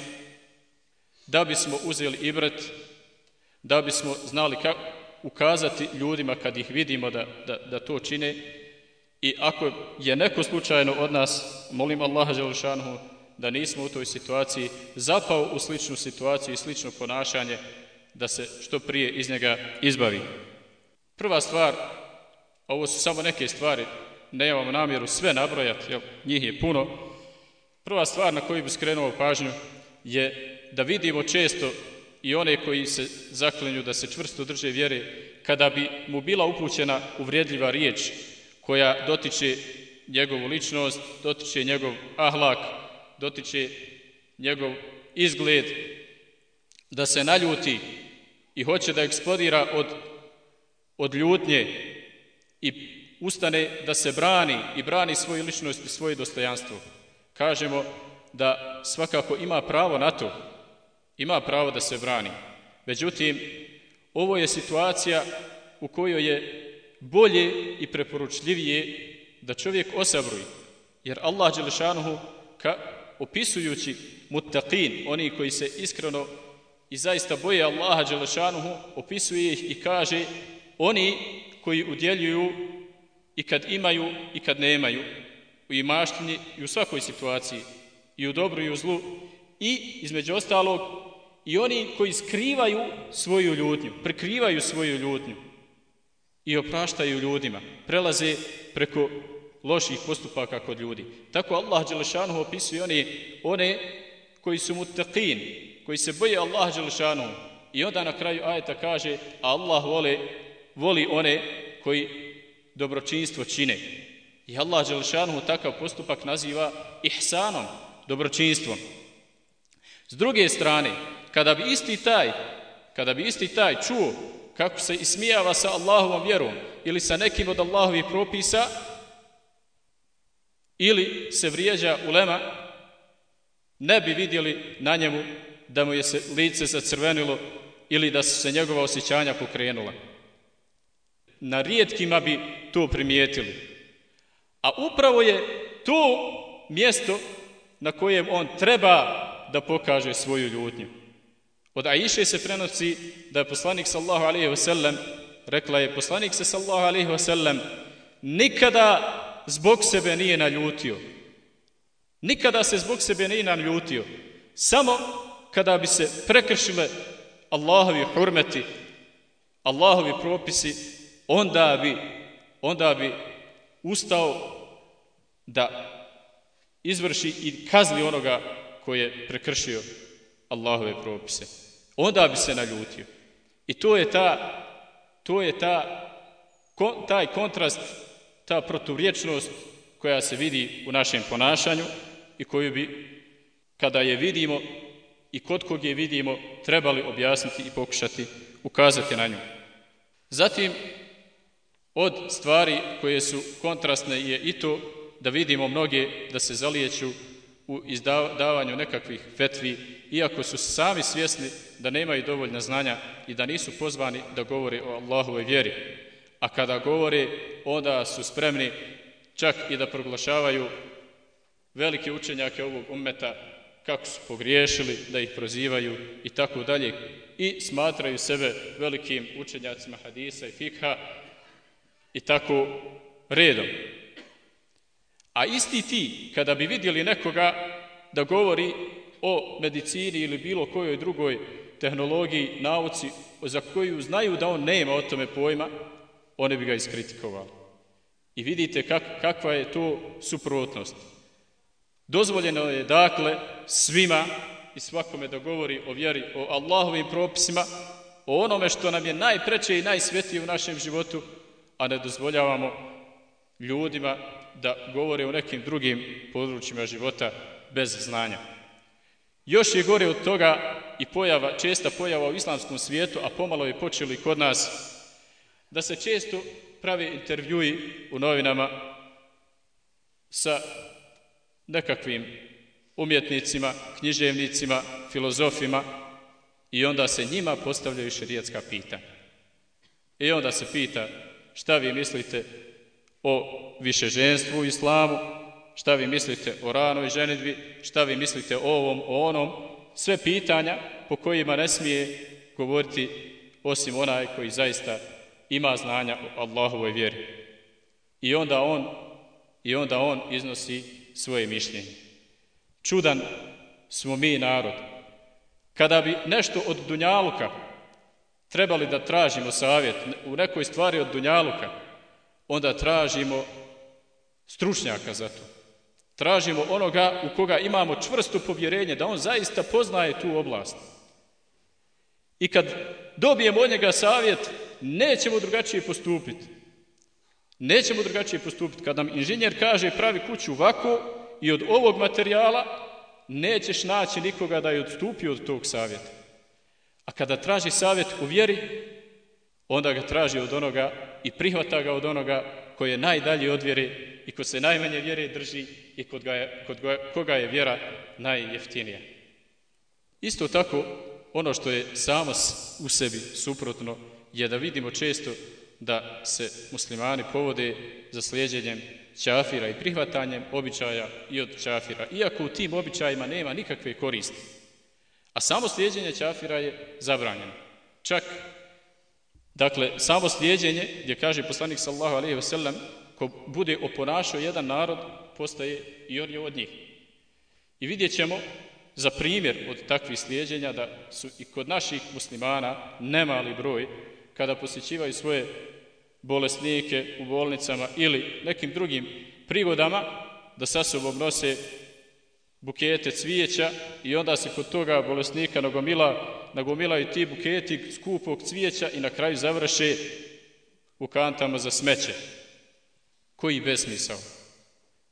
da bismo uzeli ibret, da bismo znali kako ukazati ljudima kad ih vidimo da, da, da to čine i ako je neko slučajno od nas, molim Allaha Želešanu da nismo u toj situaciji zapao u sličnu situaciju i slično ponašanje da se što prije iz njega izbavi. Prva stvar, ovo su samo neke stvari, ne imamo namjeru sve nabrojati, jer njih je puno. Prva stvar na koju bi skrenuo pažnju je da vidimo često i one koji se zaklenju da se čvrsto drže vjere, kada bi mu bila upućena uvrijedljiva riječ koja dotiče njegovu ličnost, dotiče njegov ahlak, dotiče njegov izgled, da se naljuti i hoće da eksplodira od, od ljutnje i ustane da se brani i brani svoju ličnost i svoje dostojanstvo. Kažemo da svakako ima pravo na to, ima pravo da se brani. Međutim, ovo je situacija u kojoj je bolje i preporučljivije da čovjek osabruji. Jer Allah Đelešanuhu, ka, opisujući muttaqin, oni koji se iskreno i zaista boje Allaha Đelešanuhu, opisuje ih i kaže oni koji udjeljuju i kad imaju i kad nemaju, u imaštini i u svakoj situaciji, i u dobru i u zlu, i između ostalog i oni koji skrivaju svoju ljutnju, prekrivaju svoju ljutnju i opraštaju ljudima, prelaze preko loših postupaka kod ljudi. Tako Allah Đelešanu opisuje one, one koji su mutaqin, koji se boje Allah Đelešanu i onda na kraju ajeta kaže Allah vole, voli one koji dobročinstvo čine. I Allah Đelešanu takav postupak naziva ihsanom, dobročinstvom. S druge strane, kada bi isti taj, kada bi isti taj čuo kako se ismijava sa Allahovom vjerom ili sa nekim od Allahovih propisa ili se vrijeđa ulema, ne bi vidjeli na njemu da mu je se lice zacrvenilo ili da su se njegova osjećanja pokrenula. Na rijetkima bi to primijetili. A upravo je to mjesto na kojem on treba da pokaže svoju ljutnju. Od Aiše se prenosi da je poslanik sallahu alaihi wa sallam, rekla je poslanik se sallahu alaihi wa sallam, nikada zbog sebe nije naljutio. Nikada se zbog sebe nije naljutio. Samo kada bi se prekršile Allahovi hurmeti, Allahovi propisi, onda bi, onda bi ustao da izvrši i kazni onoga koji je prekršio Allahove propise. Onda bi se naljutio. I to je ta, to je ta, taj kontrast, ta proturječnost koja se vidi u našem ponašanju i koju bi, kada je vidimo i kod kog je vidimo, trebali objasniti i pokušati ukazati na nju. Zatim, od stvari koje su kontrastne je i to da vidimo mnoge da se zalijeću u izdavanju nekakvih fetvi, iako su sami svjesni da nemaju dovoljna znanja i da nisu pozvani da govore o Allahove vjeri. A kada govore, onda su spremni čak i da proglašavaju velike učenjake ovog ummeta kako su pogriješili, da ih prozivaju i tako dalje. I smatraju sebe velikim učenjacima hadisa i fikha i tako redom. A isti ti, kada bi vidjeli nekoga da govori o medicini ili bilo kojoj drugoj tehnologiji, nauci, za koju znaju da on nema o tome pojma, one bi ga iskritikovali. I vidite kak, kakva je to suprotnost. Dozvoljeno je, dakle, svima i svakome da govori o vjeri, o Allahovim propisima, o onome što nam je najpreće i najsvetije u našem životu, a ne dozvoljavamo ljudima da govore o nekim drugim područjima života bez znanja. Još je gore od toga i pojava, česta pojava u islamskom svijetu, a pomalo je počeli kod nas, da se često prave intervjui u novinama sa nekakvim umjetnicima, književnicima, filozofima i onda se njima postavljaju šerijatska pitanja. I onda se pita šta vi mislite o višeženstvu u islamu, šta vi mislite o ranoj ženitvi, šta vi mislite o ovom, o onom, sve pitanja po kojima ne smije govoriti osim onaj koji zaista ima znanja o Allahovoj vjeri. I onda on, i onda on iznosi svoje mišljenje. Čudan smo mi narod. Kada bi nešto od Dunjaluka trebali da tražimo savjet u nekoj stvari od Dunjaluka, onda tražimo stručnjaka za to. Tražimo onoga u koga imamo čvrsto povjerenje da on zaista poznaje tu oblast. I kad dobijemo od njega savjet, nećemo drugačije postupiti. Nećemo drugačije postupiti. Kad nam inženjer kaže pravi kuću ovako i od ovog materijala, nećeš naći nikoga da je odstupio od tog savjeta. A kada traži savjet u vjeri, onda ga traži od onoga i prihvata ga od onoga koji je najdalji od vjere i ko se najmanje vjere drži i kod, ga je, kod koga je vjera najjeftinija. Isto tako, ono što je samo u sebi suprotno je da vidimo često da se muslimani povode za slijedjenjem čafira i prihvatanjem običaja i od čafira, iako u tim običajima nema nikakve koristi. A samo slijedjenje čafira je zabranjeno. Čak, dakle, samo slijedjenje, gdje kaže poslanik sallahu alaihi ve sellem, ko bude oponašao jedan narod, postaje i on je od njih. I vidjet ćemo za primjer od takvih slijedjenja da su i kod naših muslimana nemali broj kada posjećivaju svoje bolesnike u bolnicama ili nekim drugim prigodama da sa sobom nose bukete cvijeća i onda se kod toga bolesnika nagomila, nagomilaju ti buketi skupog cvijeća i na kraju završe u kantama za smeće. Koji besmisao?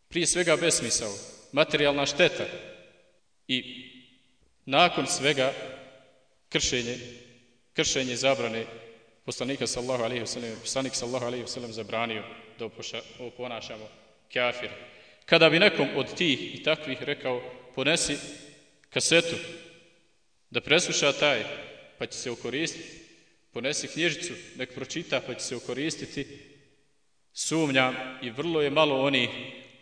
Prije svega besmisao. Materijalna šteta. I nakon svega kršenje, kršenje zabrane poslanika sallahu alaihi wasallam, poslanik sallahu alaihi wasallam zabranio da oponašamo kafir. Kada bi nekom od tih i takvih rekao, ponesi kasetu da presluša taj, pa će se okoristiti, ponesi knjižicu, nek pročita, pa će se okoristiti, sumnjam i vrlo je malo oni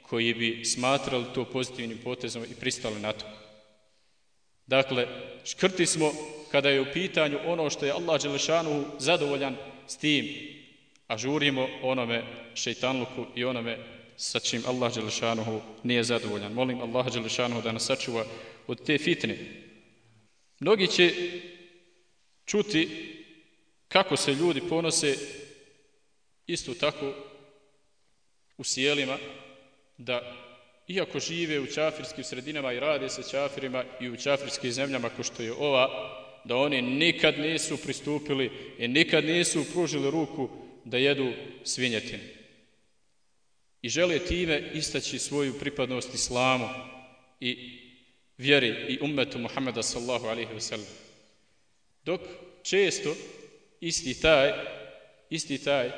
koji bi smatrali to pozitivnim potezom i pristali na to. Dakle, škrti smo kada je u pitanju ono što je Allah Đelešanu zadovoljan s tim, a žurimo onome šeitanluku i onome sa čim Allah Đelešanu nije zadovoljan. Molim Allah Đelešanu da nas sačuva od te fitne. Mnogi će čuti kako se ljudi ponose isto tako u sjelima da iako žive u čafirskim sredinama i rade sa čafirima i u čafirskim zemljama ko što je ova, da oni nikad nisu pristupili i nikad nisu pružili ruku da jedu svinjetinu. I žele time istaći svoju pripadnost islamu i vjeri i ummetu Muhammeda sallahu alaihi ve sellem. Dok često isti taj, isti taj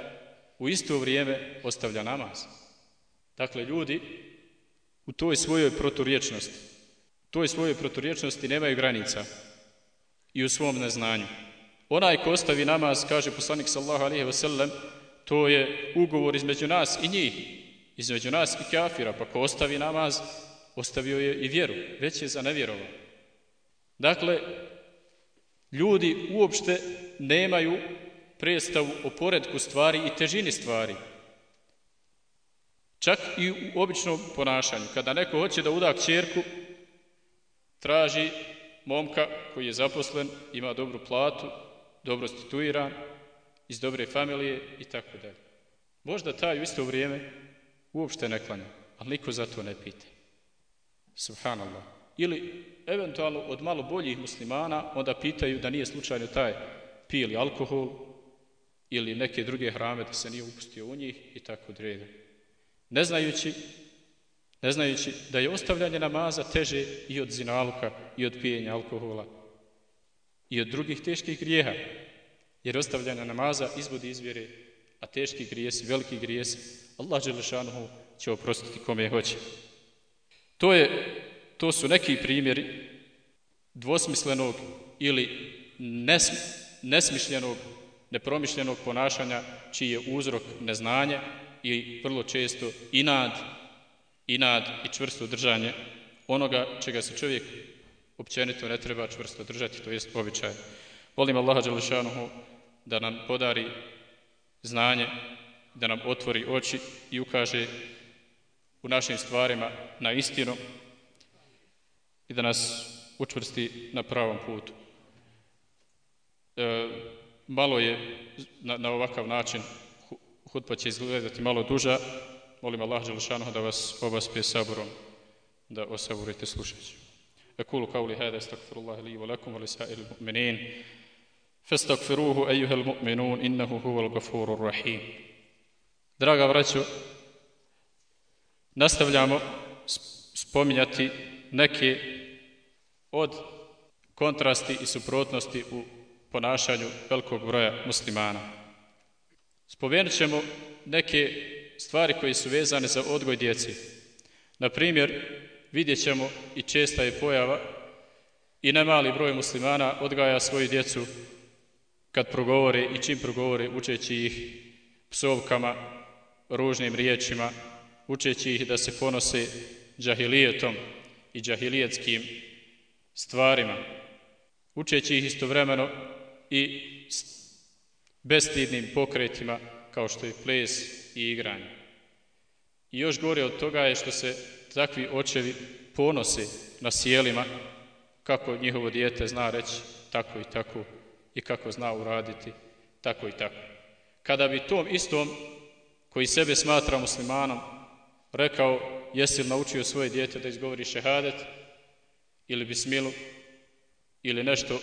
u isto vrijeme ostavlja namaz. Dakle, ljudi u toj svojoj proturječnosti, toj svojoj proturječnosti nemaju granica i u svom neznanju. Onaj ko ostavi namaz, kaže poslanik sallahu alihi wasallam, to je ugovor između nas i njih, između nas i kafira, pa ko ostavi namaz, ostavio je i vjeru, već je za nevjerovo. Dakle, ljudi uopšte nemaju predstavu o poredku stvari i težini stvari. Čak i u običnom ponašanju. Kada neko hoće da uda kćerku, traži momka koji je zaposlen, ima dobru platu, dobro stituiran, iz dobre familije i tako dalje. Možda taj u isto vrijeme uopšte ne klanja, ali niko za to ne pita. Subhanallah. Ili eventualno od malo boljih muslimana onda pitaju da nije slučajno taj pili alkohol ili neke druge hrame da se nije upustio u njih i tako dalje. Ne znajući, ne znajući da je ostavljanje namaza teže i od zinaluka i od pijenja alkohola i od drugih teških grijeha. Jer ostavljanje namaza izvodi izvjere, a teški grijesi, veliki grijesi, Allah Đelešanuhu će oprostiti kome hoće. To, je, to su neki primjeri dvosmislenog ili nesm, nesmišljenog, nepromišljenog ponašanja čiji je uzrok neznanje i vrlo često inad, inad i čvrsto držanje onoga čega se čovjek općenito ne treba čvrsto držati, to jest običaj. Volim Allaha Đelešanuhu da nam podari znanje, da nam otvori oči i ukaže u našim stvarima na istinu i da nas učvrsti na pravom putu. E, malo je na, na ovakav način hutba će izgledati malo duža. Molim Allah Đelešanohu da vas obaspe saborom da osaburite slušajući. أقول قولي هذا استغفر الله لي ولكم ولسائر المؤمنين فاستغفروه أيها المؤمنون إنه هو الغفور الرحيم Draga braćo, nastavljamo spominjati neke od kontrasti i suprotnosti u ponašanju velikog broja muslimana. Spomenut ćemo neke stvari koje su vezane za odgoj djeci. Na primjer, vidjet ćemo i česta je pojava i nemali broj muslimana odgaja svoju djecu kad progovore i čim progovore učeći ih psovkama, ružnim riječima, učeći ih da se ponose džahilijetom i džahilijetskim stvarima, učeći ih istovremeno i bestidnim pokretima kao što je ples i igranje. I još gore od toga je što se takvi očevi ponose na sjelima kako njihovo dijete zna reći tako i tako i kako zna uraditi tako i tako. Kada bi tom istom koji sebe smatra muslimanom rekao jesi li naučio svoje dijete da izgovori šehadet ili bismilu ili nešto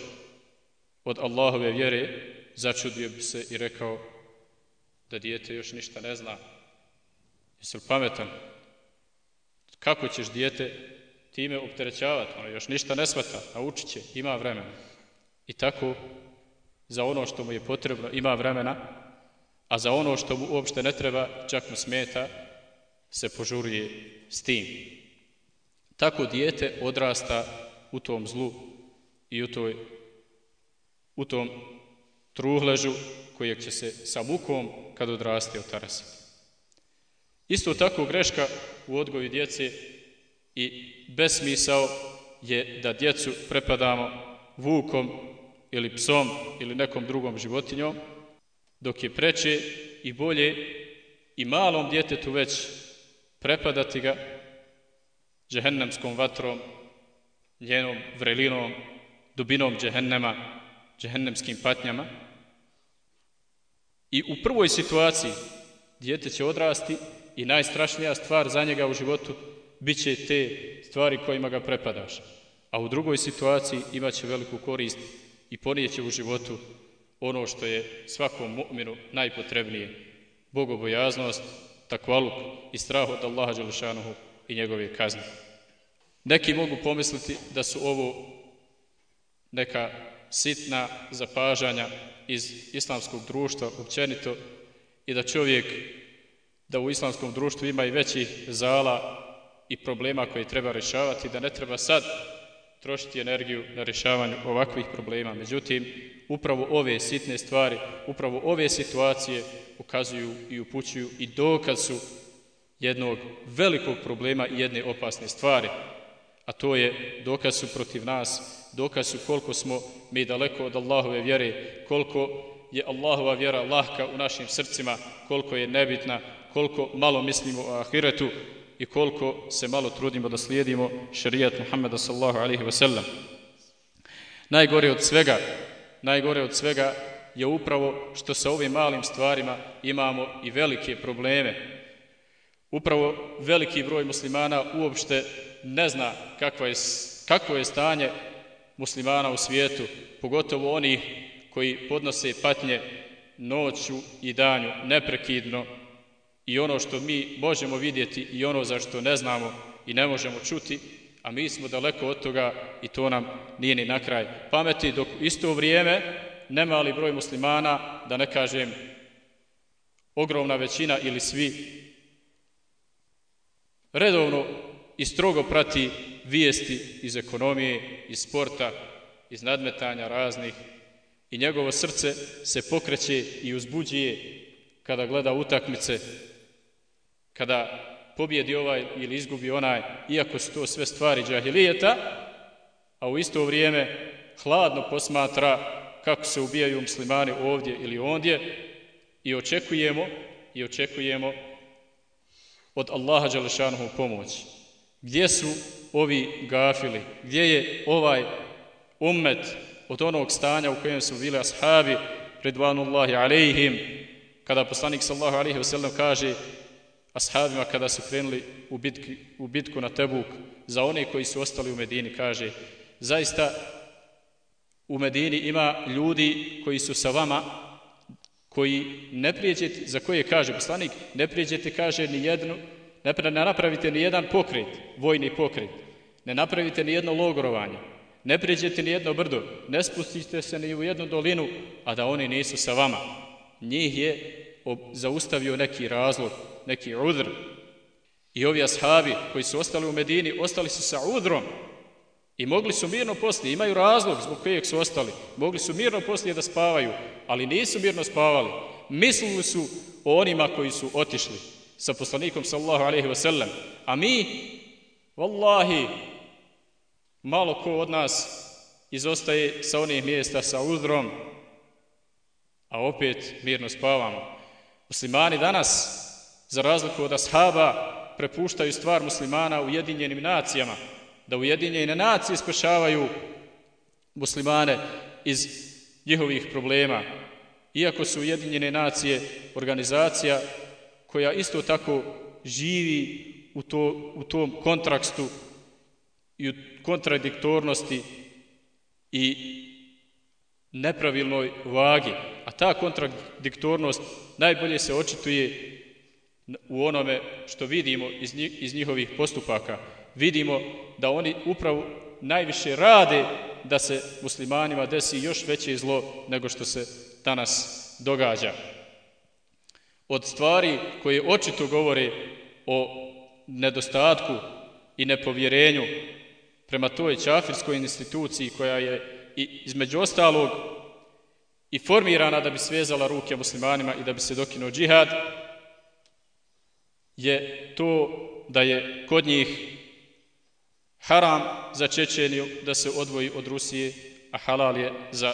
od Allahove vjere začudio bi se i rekao da dijete još ništa ne zna. Jesi li pametan? Kako ćeš dijete time opterećavati? Ono još ništa ne smata, naučit će, ima vremena. I tako za ono što mu je potrebno ima vremena, a za ono što mu uopšte ne treba, čak mu smeta, se požuruje s tim. Tako dijete odrasta u tom zlu i u, toj, u tom truhležu kojeg će se sa mukom kad odraste otarasiti. Isto tako greška u odgoju djece i besmisao je da djecu prepadamo vukom ili psom ili nekom drugom životinjom, dok je preče i bolje i malom djetetu već prepadati ga džehennemskom vatrom, njenom vrelinom, dubinom džehennema, džehennemskim patnjama. I u prvoj situaciji djete će odrasti i najstrašnija stvar za njega u životu bit će te stvari kojima ga prepadaš. A u drugoj situaciji imaće veliku korist i ponijeće u životu ono što je svakom mu'minu najpotrebnije. Bogobojaznost, takvaluk i strah od Allaha Đelešanohu i njegove kazne. Neki mogu pomisliti da su ovo neka sitna zapažanja iz islamskog društva općenito i da čovjek da u islamskom društvu ima i većih zala i problema koje treba rješavati, da ne treba sad trošiti energiju na rješavanju ovakvih problema. Međutim, upravo ove sitne stvari, upravo ove situacije ukazuju i upućuju i dokaz su jednog velikog problema i jedne opasne stvari. A to je dokaz su protiv nas, dokaz su koliko smo mi daleko od Allahove vjere, koliko je Allahova vjera lahka u našim srcima, koliko je nebitna, koliko malo mislimo o ahiretu i koliko se malo trudimo da slijedimo šarijat Muhammeda sallahu alaihi wasallam. Najgore od svega, najgore od svega je upravo što sa ovim malim stvarima imamo i velike probleme. Upravo veliki broj muslimana uopšte ne zna kakva je, kakvo je stanje muslimana u svijetu, pogotovo oni koji podnose patnje noću i danju neprekidno. I ono što mi možemo vidjeti i ono za što ne znamo i ne možemo čuti, a mi smo daleko od toga i to nam nije ni na kraj pameti, dok isto vrijeme nemali broj muslimana, da ne kažem ogromna većina ili svi, redovno i strogo prati vijesti iz ekonomije, iz sporta, iz nadmetanja raznih i njegovo srce se pokreće i uzbuđuje kada gleda utakmice, kada pobjedi ovaj ili izgubi onaj, iako su to sve stvari džahilijeta, a u isto vrijeme hladno posmatra kako se ubijaju muslimani ovdje ili ondje i očekujemo i očekujemo od Allaha Đalešanuhu pomoć. Gdje su ovi gafili? Gdje je ovaj ummet od onog stanja u kojem su bili ashabi predvanullahi alejhim kada poslanik sallahu alaihi sellem kaže ashabima kada su krenuli u, bitki, u bitku na Tebuk za one koji su ostali u Medini kaže zaista u Medini ima ljudi koji su sa vama koji ne prijeđete, za koje kaže poslanik, ne prijeđete, kaže, ni jednu, ne napravite ni jedan pokret, vojni pokret, ne napravite ni jedno logorovanje, ne pređete ni jedno brdo, ne spustite se ni u jednu dolinu, a da oni nisu sa vama. Njih je zaustavio neki razlog, neki udr. I ovi ashabi koji su ostali u Medini, ostali su sa udrom, I mogli su mirno poslije, imaju razlog zbog kojeg su ostali, mogli su mirno poslije da spavaju, ali nisu mirno spavali. Mislili su o onima koji su otišli sa poslanikom sallahu alaihi wasallam. A mi, vallahi, malo ko od nas izostaje sa onih mjesta sa uzdrom, a opet mirno spavamo. Muslimani danas, za razliku od ashaba, prepuštaju stvar muslimana u nacijama, da ujedinjene nacije spašavaju muslimane iz njihovih problema. Iako su ujedinjene nacije organizacija koja isto tako živi u, to, u tom kontrakstu i u kontradiktornosti i nepravilnoj vagi. A ta kontradiktornost najbolje se očituje u onome što vidimo iz, njih, iz njihovih postupaka vidimo da oni upravo najviše rade da se muslimanima desi još veće zlo nego što se danas događa. Od stvari koje očito govore o nedostatku i nepovjerenju prema toj čafirskoj instituciji koja je i između ostalog i formirana da bi svezala ruke muslimanima i da bi se dokinuo džihad, je to da je kod njih haram za Čečeniju da se odvoji od Rusije, a halal je za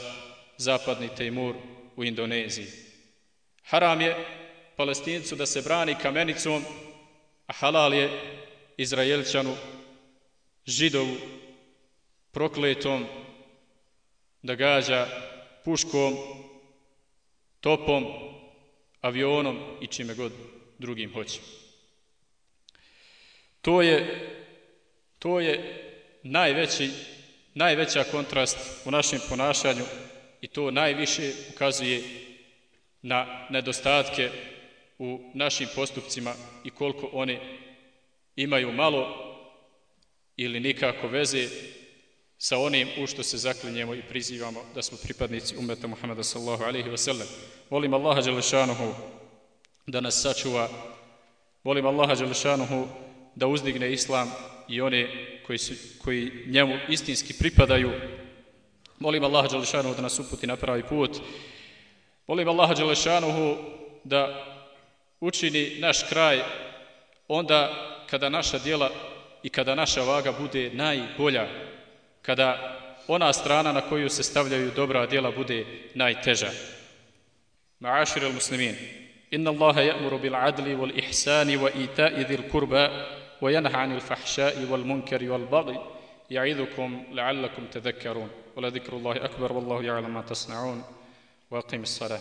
zapadni Tejmur u Indoneziji. Haram je palestincu da se brani kamenicom, a halal je Izraelčanu, židovu, prokletom, da gađa puškom, topom, avionom i čime god drugim hoće. To je To je najveći, najveća kontrast u našem ponašanju i to najviše ukazuje na nedostatke u našim postupcima i koliko oni imaju malo ili nikako veze sa onim u što se zaklinjemo i prizivamo da smo pripadnici umeta Muhammeda sallahu alaihi wa sallam. Volim Allaha Đelešanuhu da nas sačuva. Volim Allaha Đelešanuhu da uzdigne Islam i one koji, su, koji njemu istinski pripadaju. Molim Allaha Đelešanuhu da nas uputi na pravi put. Molim Allaha Đelešanuhu da učini naš kraj onda kada naša dijela i kada naša vaga bude najbolja, kada ona strana na koju se stavljaju dobra djela bude najteža. Ma'ašir al-muslimin, إن الله يأمر بالعدل والإحسان وإيتاء ذي القربى وينهى عن الفحشاء والمنكر والبغي يعظكم لعلكم تذكرون ولذكر الله أكبر والله يعلم ما تصنعون وأقم الصلاة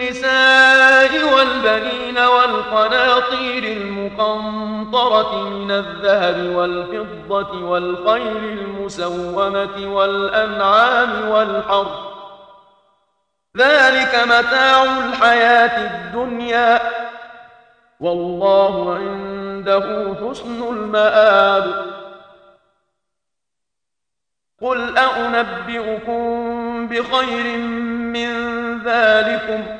النساء والبنين والقناطير المقنطرة من الذهب والفضة والخيل المسومة والأنعام والحرث. ذلك متاع الحياة الدنيا. والله عنده حسن المآب. قل أنبئكم بخير من ذلكم.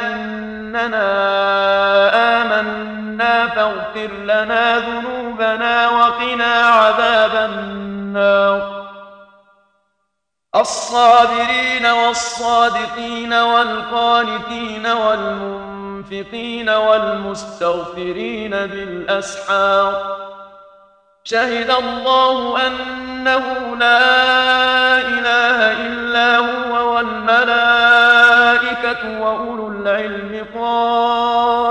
فاغفر لنا ذنوبنا وقنا عذاب النار. الصابرين والصادقين والقانتين والمنفقين والمستغفرين بالأسحار. شهد الله أنه لا إله إلا هو والملائكة وأولو العلم قائما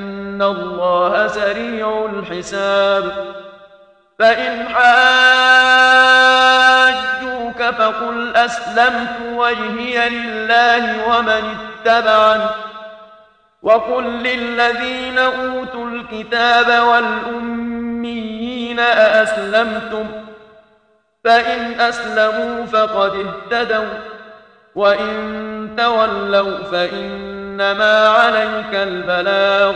الله سريع الحساب فإن حاجوك فقل أسلمت وجهي لله ومن اتبعني وقل للذين أوتوا الكتاب والأميين أأسلمتم فإن أسلموا فقد اهتدوا وإن تولوا فإنما عليك البلاغ